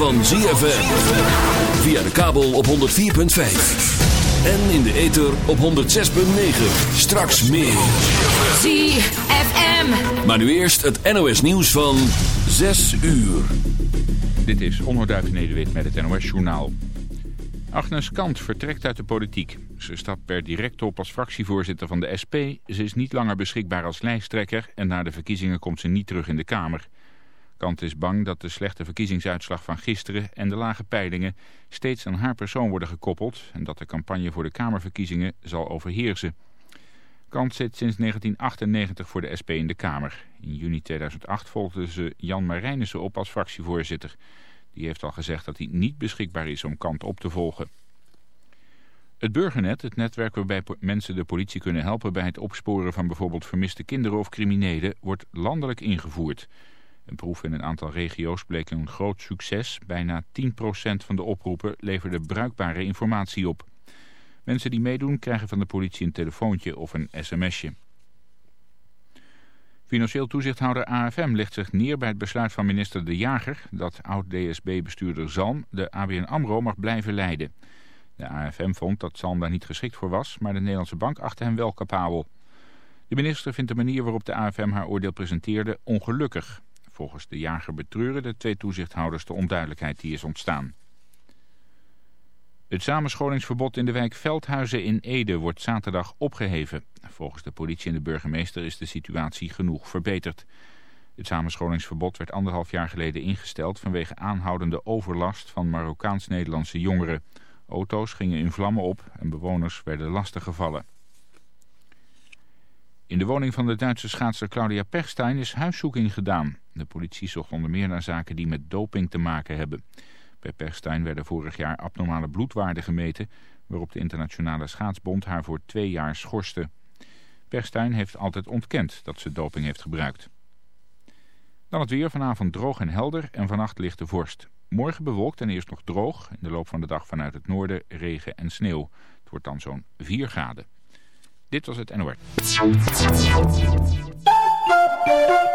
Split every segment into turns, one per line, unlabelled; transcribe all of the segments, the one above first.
Van ZFM. Via de kabel op 104.5. En in de ether op 106.9. Straks meer.
ZFM.
Maar nu eerst het NOS nieuws van 6 uur.
Dit is Onderduif Nederwit met het NOS Journaal. Agnes Kant vertrekt uit de politiek. Ze stapt per direct op als fractievoorzitter van de SP. Ze is niet langer beschikbaar als lijsttrekker en na de verkiezingen komt ze niet terug in de Kamer. Kant is bang dat de slechte verkiezingsuitslag van gisteren en de lage peilingen steeds aan haar persoon worden gekoppeld en dat de campagne voor de Kamerverkiezingen zal overheersen. Kant zit sinds 1998 voor de SP in de Kamer. In juni 2008 volgde ze Jan Marijnissen op als fractievoorzitter. Die heeft al gezegd dat hij niet beschikbaar is om Kant op te volgen. Het Burgernet, het netwerk waarbij mensen de politie kunnen helpen bij het opsporen van bijvoorbeeld vermiste kinderen of criminelen, wordt landelijk ingevoerd. Een proef in een aantal regio's bleek een groot succes. Bijna 10% van de oproepen leverde bruikbare informatie op. Mensen die meedoen krijgen van de politie een telefoontje of een sms'je. Financieel toezichthouder AFM legt zich neer bij het besluit van minister De Jager... dat oud-DSB-bestuurder Zalm de ABN AMRO mag blijven leiden. De AFM vond dat Zalm daar niet geschikt voor was... maar de Nederlandse bank achtte hem wel capabel. De minister vindt de manier waarop de AFM haar oordeel presenteerde ongelukkig. Volgens de jager betreuren de twee toezichthouders de onduidelijkheid die is ontstaan. Het samenscholingsverbod in de wijk Veldhuizen in Ede wordt zaterdag opgeheven. Volgens de politie en de burgemeester is de situatie genoeg verbeterd. Het samenscholingsverbod werd anderhalf jaar geleden ingesteld vanwege aanhoudende overlast van Marokkaans-Nederlandse jongeren. Auto's gingen in vlammen op en bewoners werden lastiggevallen. In de woning van de Duitse schaatser Claudia Pechstein is huiszoeking gedaan. De politie zocht onder meer naar zaken die met doping te maken hebben. Bij Pechstein werden vorig jaar abnormale bloedwaarden gemeten... waarop de internationale schaatsbond haar voor twee jaar schorste. Pechstein heeft altijd ontkend dat ze doping heeft gebruikt. Dan het weer, vanavond droog en helder en vannacht lichte vorst. Morgen bewolkt en eerst nog droog. In de loop van de dag vanuit het noorden regen en sneeuw. Het wordt dan zo'n 4 graden. Dit was het NOR.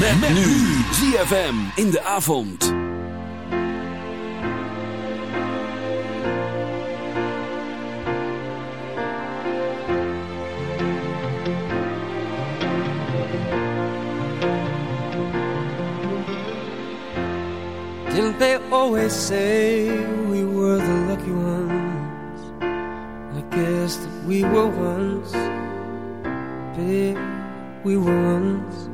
Met, met nu ZFM in de avond.
Didn't they always say we were the lucky ones? I guess that we were once, babe, we were once.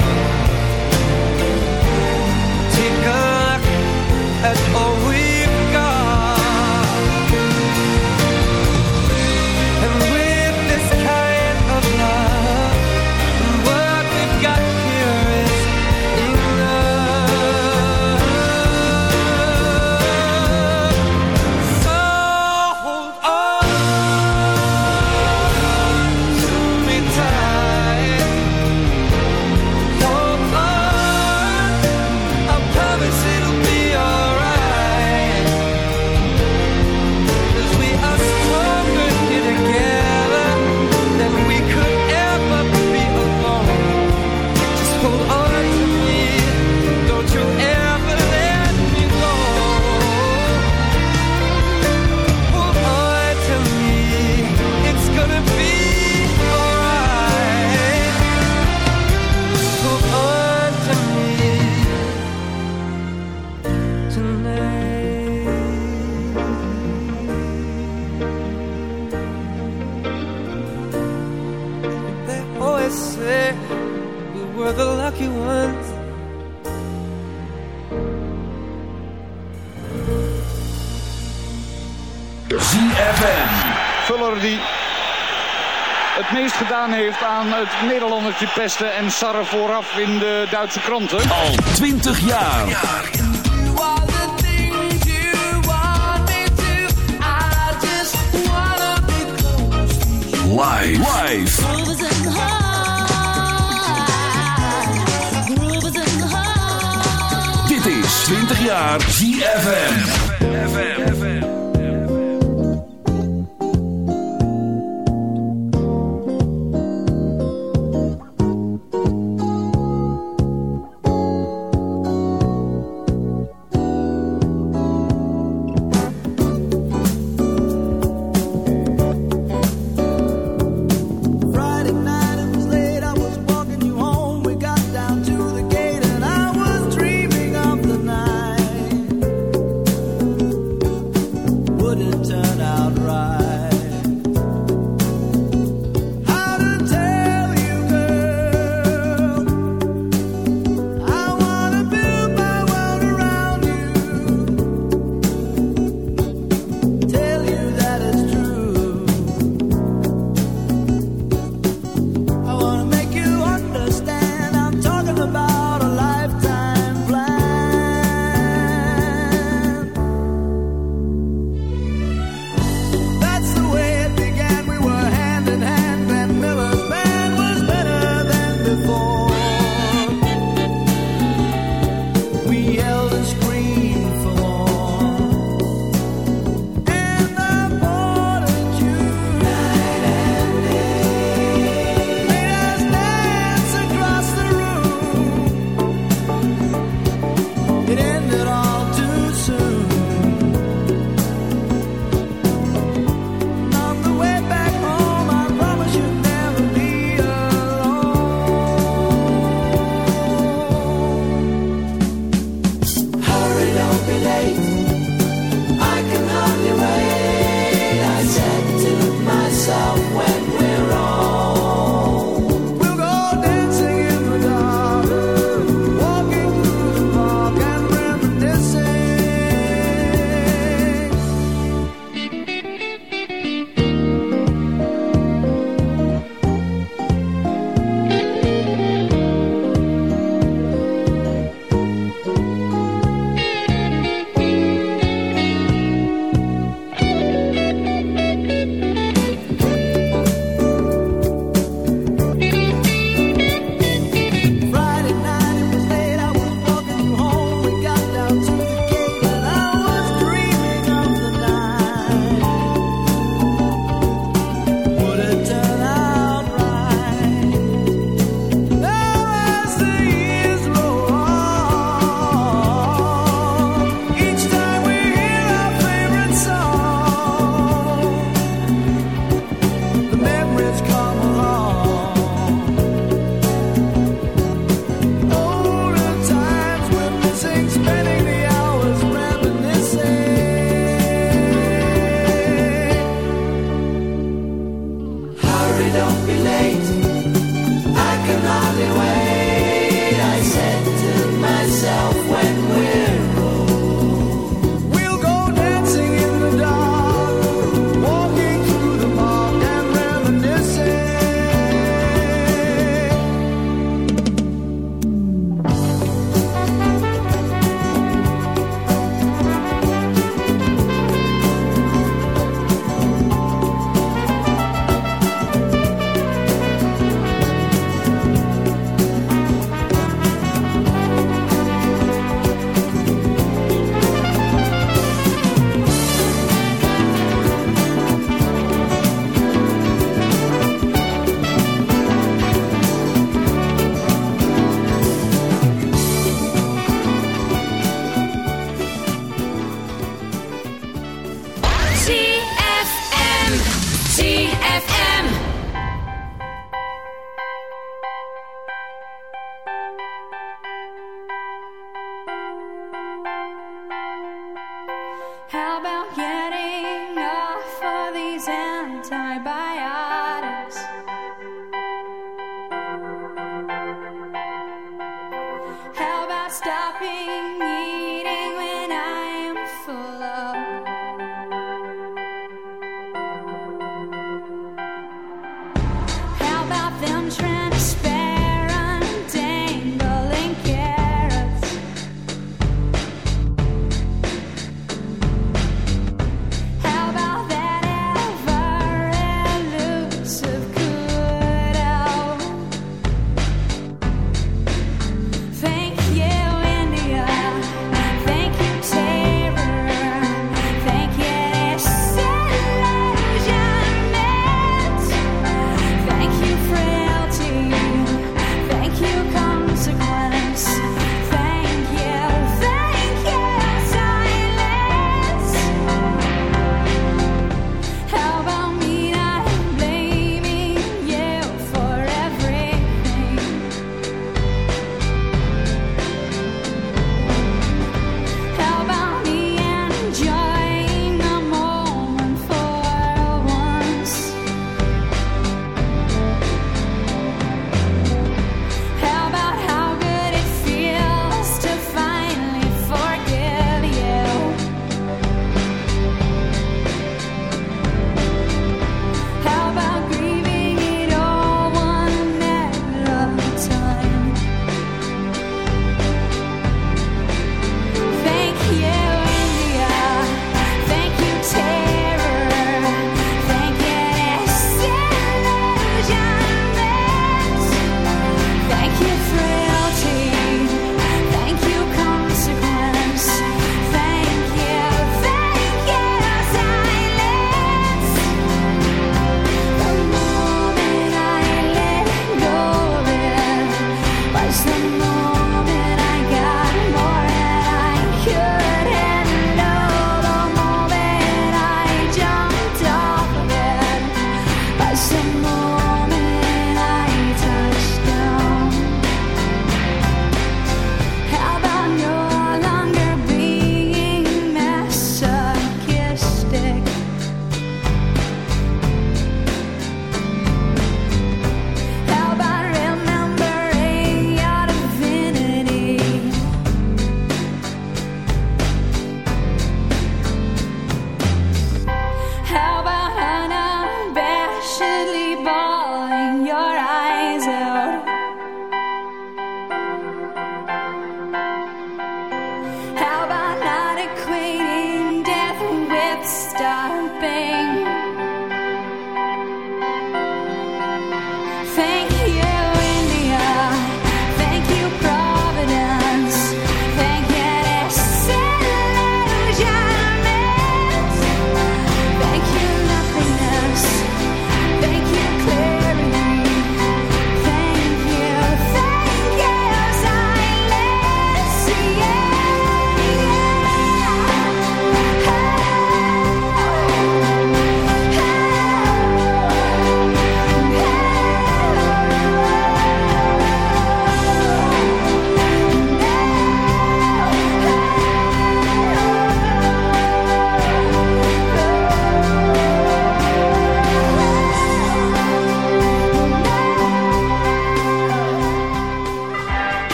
At all lucky ones.
ZFM.
Vuller die het meest gedaan heeft aan het Nederlandertje pesten en sarren vooraf in de Duitse kranten.
Al 20 jaar. Live. Live. Jaar ZFM.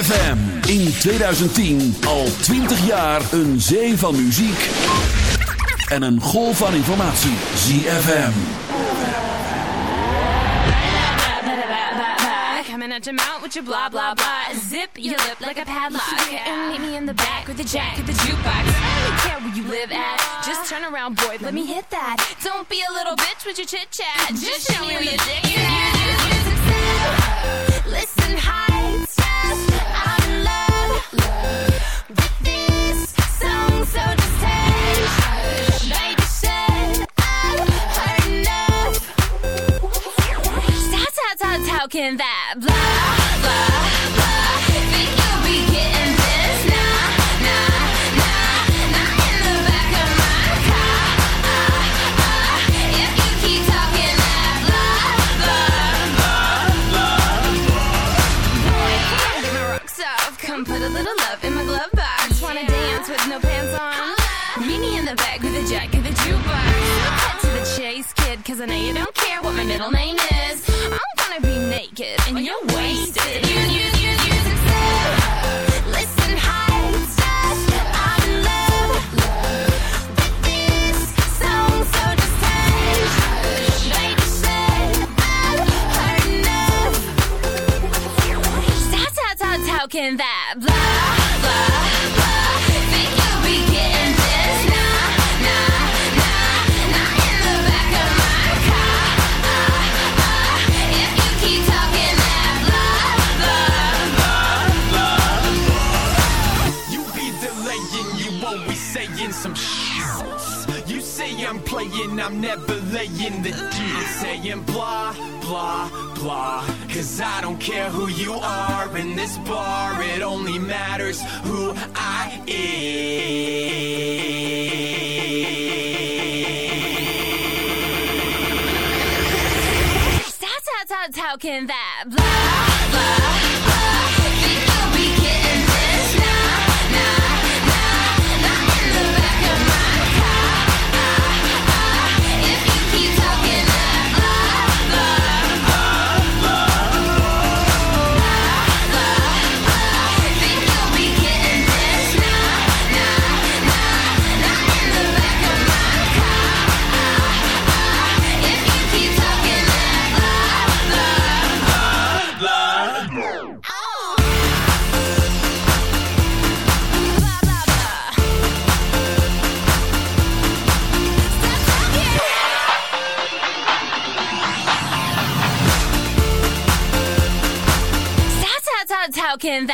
ZFM. In 2010 al 20 jaar een zee van muziek. En een golf van informatie. ZFM.
Coming at your mouth with your blah blah blah. Zip your lip like a padlock. And meet me in the back with the jack of the jukebox. I don't care where you live at. Just turn around, boy, let me hit that. Don't be a little bitch with your chit chat. Just show me where your dick is. Talking that blah, blah, blah. Think you'll be getting this? Nah, nah, nah, not in the back of my car. Ah, ah. If you keep talking that blah, blah, blah, Boy, come my rocks off. Come put a little love in my glove box. Wanna dance with no pants on? Meet me in the back with a jack of the jukebox. Cause I know you don't care what my middle name is. I'm gonna be naked and you're wasted. You, you, you, you, Listen. I'm in love this so just shut
playing, I'm never laying the deal. Saying blah, blah, blah. Cause I don't care who you are in this bar, it only matters who I am.
Stop, stop, stop talking that blah, blah. talking.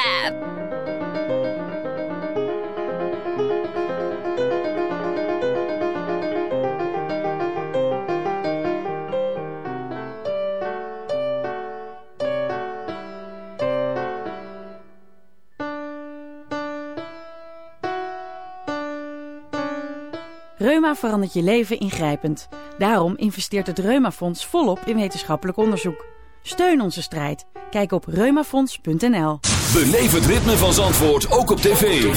Reuma verandert je leven ingrijpend. Daarom investeert het Reumafonds volop in wetenschappelijk onderzoek. Steun onze strijd. Kijk op reumafonds.nl.
Beleef het ritme van Zandvoort ook op tv.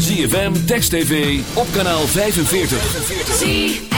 ZFM, Text TV, op kanaal 45.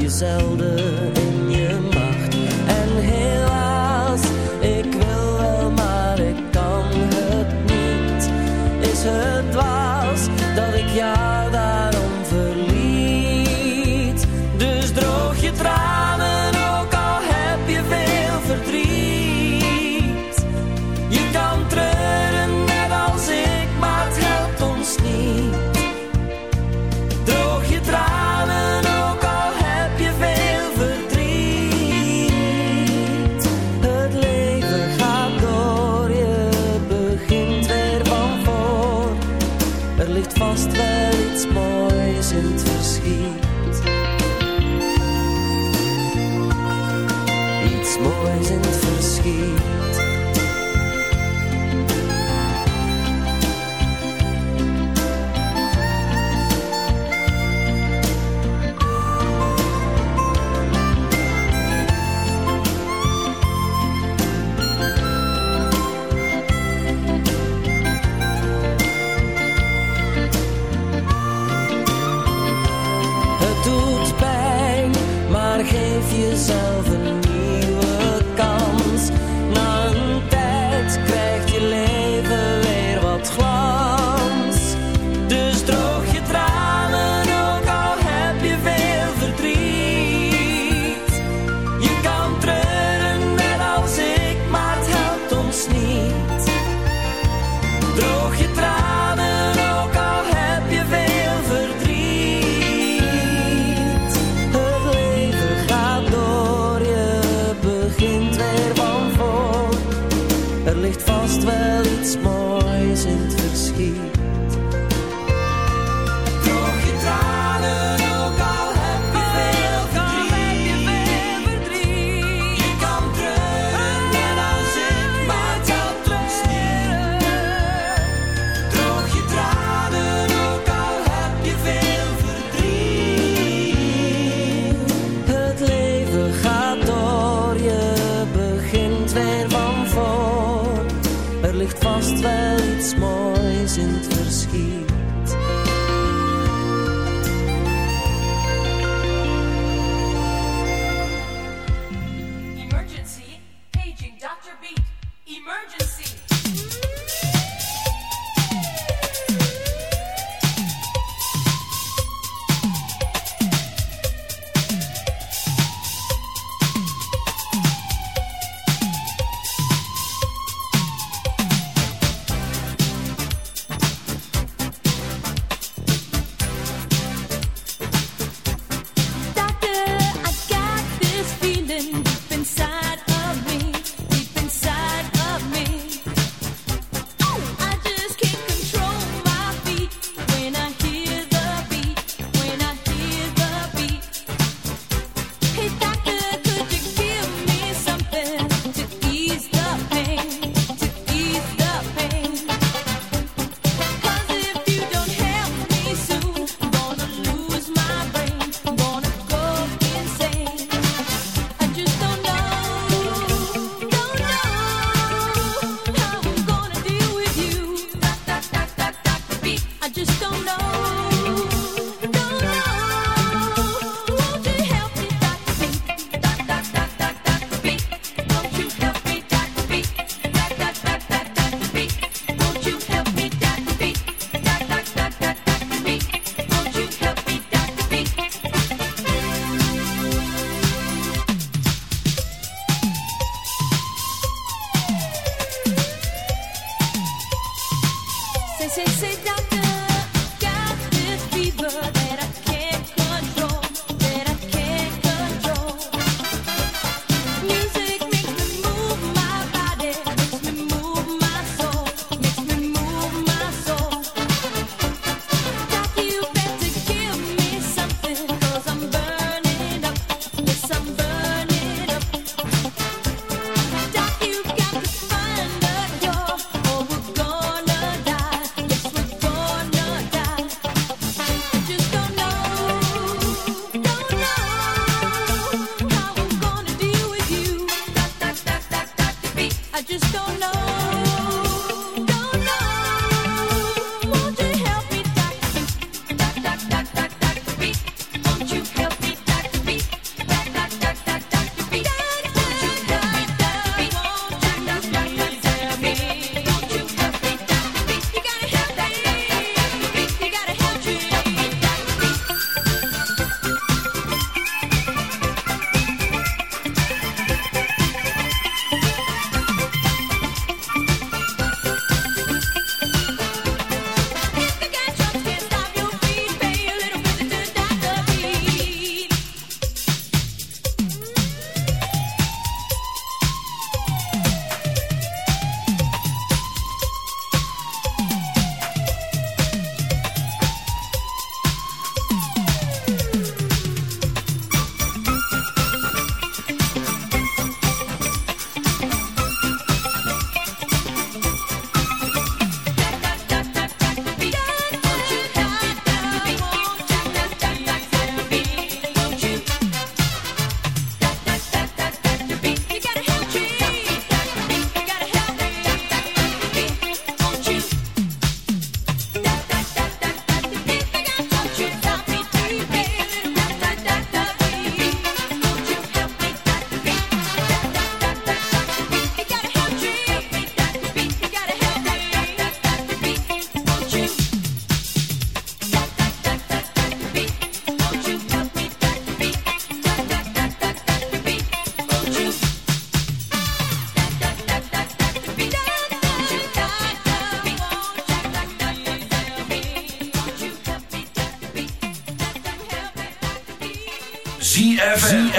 je zelden in je macht. En helaas, ik wil wel, maar ik kan het niet. Is het dwaas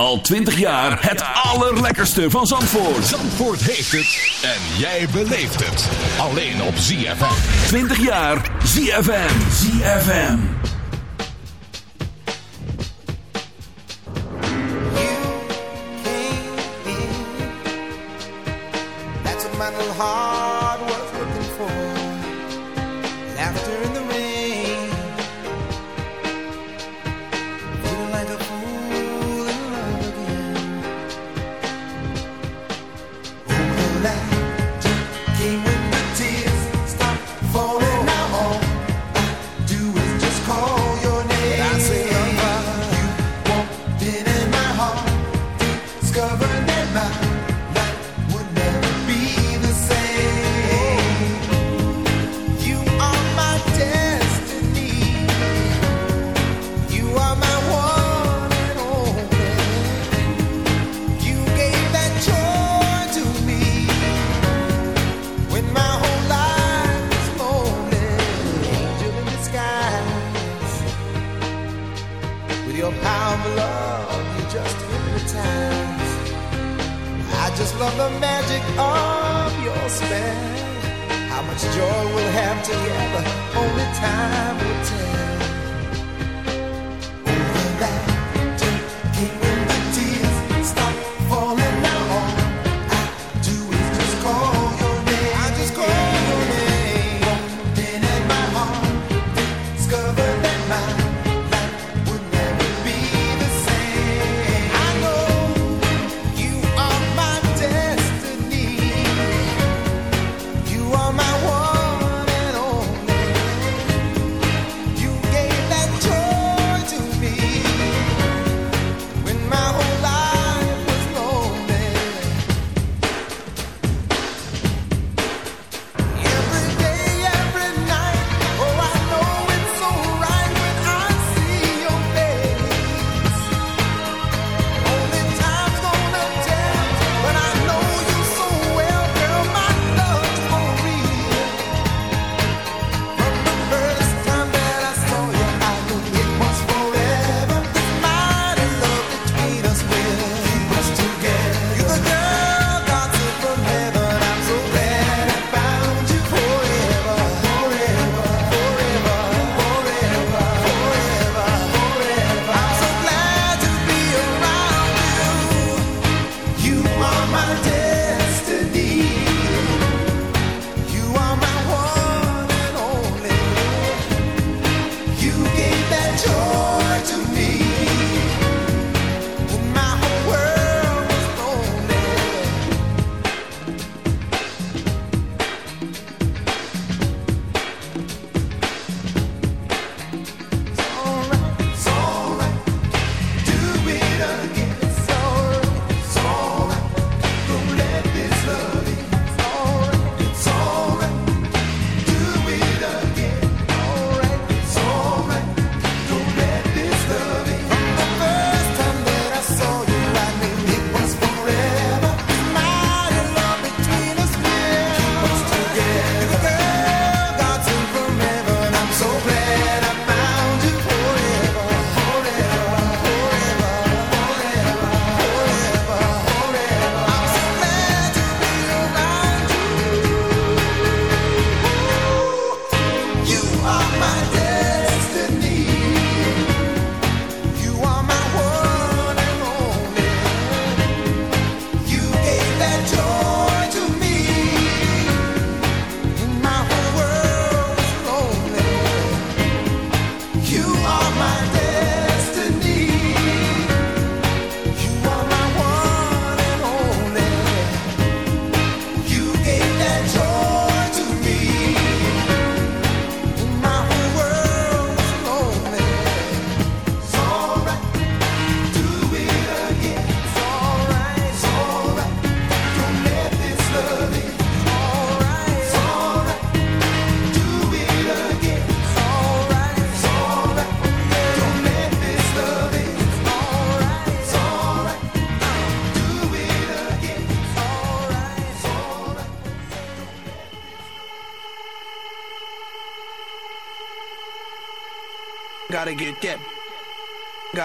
Al 20 jaar het allerlekkerste van Zandvoort.
Zandvoort heeft het en jij beleeft het. Alleen op ZFM.
20 jaar ZFM. ZFM.
That's what my little looking for. Laughter in the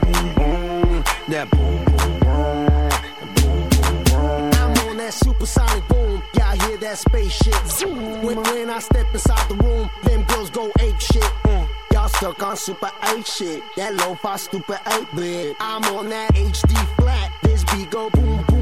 boom, boom, that boom, boom, boom.
I'm on that
supersonic boom, y'all hear that spaceship zoom. When, when I step inside the room, them girls go ape shit. Mm. Y'all stuck on super 8 shit, that low fi stupid 8 bit. I'm on that HD flat, this beat go boom, boom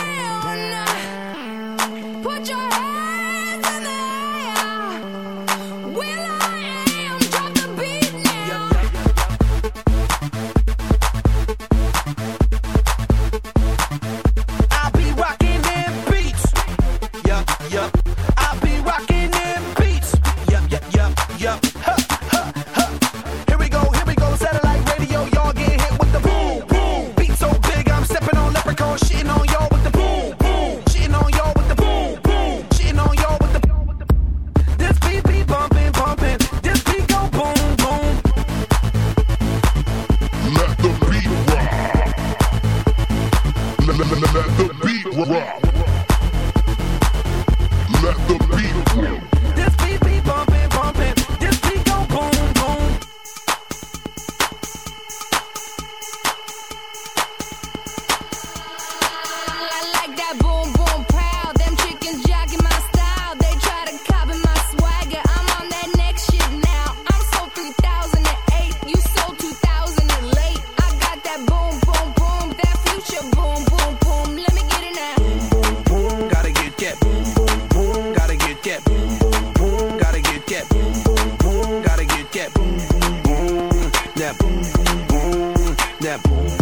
Boom, boom, boom.
Let
me get it now.
Boom, boom. Gotta get that. Boom, boom. Gotta get that. Boom, boom. Gotta get that. Boom, boom. Gotta get that. Boom, boom. That boom, boom, boom. That boom.